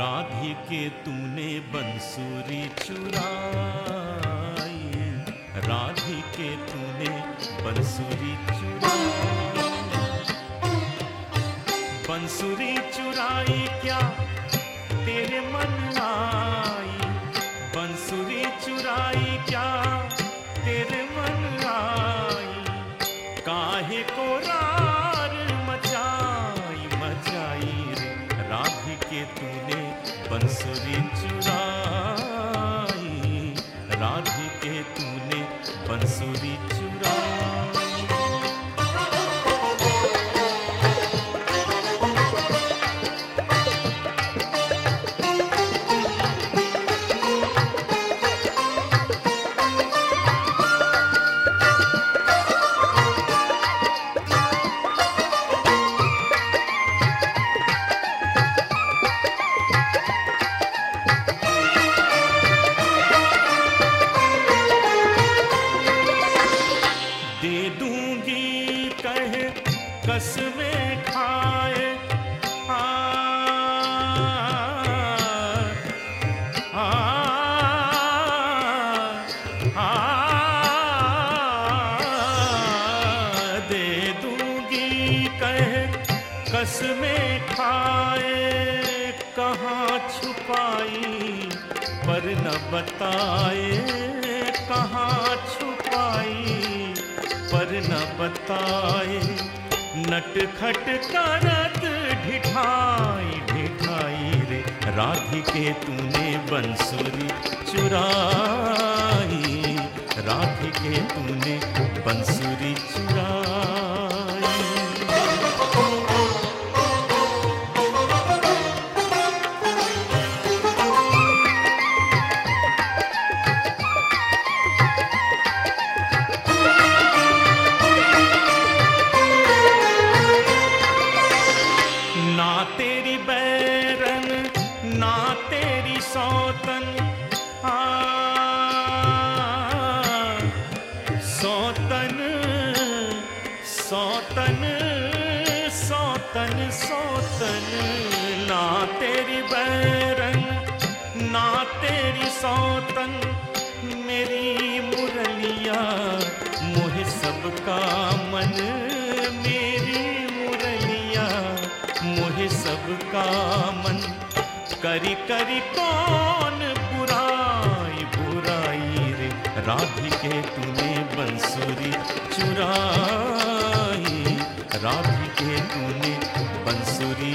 राधिके तूने बंसुरी चुराई। राधिके तूने बंसुरी चुराई। बंसुरी चुराई क्या तेरे मन आई बंसुरी चुराई क्या तेरे मन तूने बंसुरी कसमें खाए। आ, दे दूँगी खाए। कहाँ छुपाई पर न बताए। कहाँ छुपाई पर न बताए। नट खट करत ढिठाई ढिठाई रे। राधिके तूने बंसुरी चुराई। सौतन सौतन सौतन, ना तेरी बैरंग, ना तेरी सौतन, मेरी मुरलिया, मोह सबका मन, मेरी मुरलिया, मोह सबका मन। करी करी कौन बुराई बुराई रे, राधिके तूने बंसुरी बंसुरी